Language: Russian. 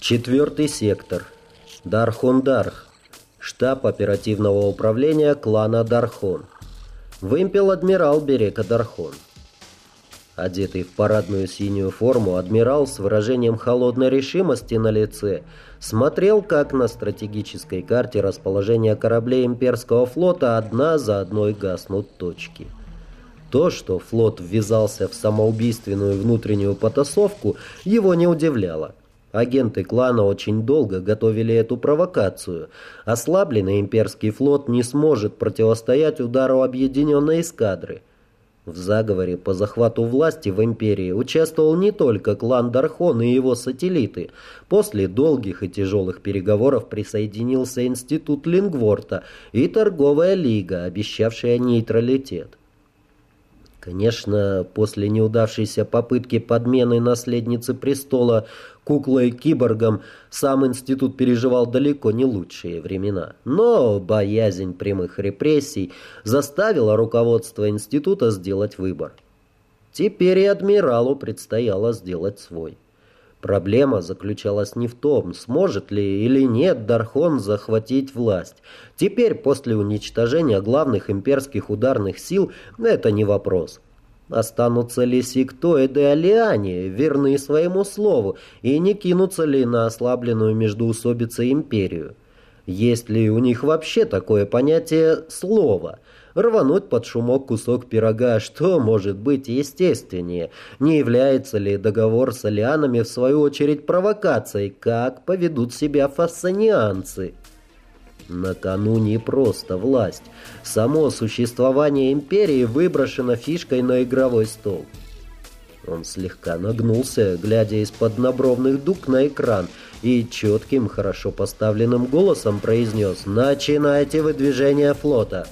Четвертый сектор. Дархондарх. Штаб оперативного управления клана Дархон. Вымпел адмирал Берека Дархон. Одетый в парадную синюю форму, адмирал с выражением холодной решимости на лице смотрел, как на стратегической карте расположения кораблей имперского флота одна за одной гаснут точки. То, что флот ввязался в самоубийственную внутреннюю потасовку, его не удивляло. Агенты клана очень долго готовили эту провокацию. Ослабленный имперский флот не сможет противостоять удару объединенной эскадры. В заговоре по захвату власти в империи участвовал не только клан Дархон и его сателлиты. После долгих и тяжелых переговоров присоединился институт Лингворта и торговая лига, обещавшая нейтралитет. Конечно, после неудавшейся попытки подмены наследницы престола куклой-киборгом сам институт переживал далеко не лучшие времена. Но боязнь прямых репрессий заставила руководство института сделать выбор. Теперь и адмиралу предстояло сделать свой. Проблема заключалась не в том, сможет ли или нет Дархон захватить власть. Теперь, после уничтожения главных имперских ударных сил, это не вопрос. Останутся ли Сикто и Деолиане верны своему слову и не кинутся ли на ослабленную междоусобицей империю? Есть ли у них вообще такое понятие «слово»? Рвануть под шумок кусок пирога, что может быть естественнее? Не является ли договор с алианами в свою очередь провокацией? Как поведут себя фассанианцы? Накануне просто власть. Само существование империи выброшено фишкой на игровой стол. Он слегка нагнулся, глядя из-под набровных дуг на экран, и четким, хорошо поставленным голосом произнес «Начинайте выдвижение флота!»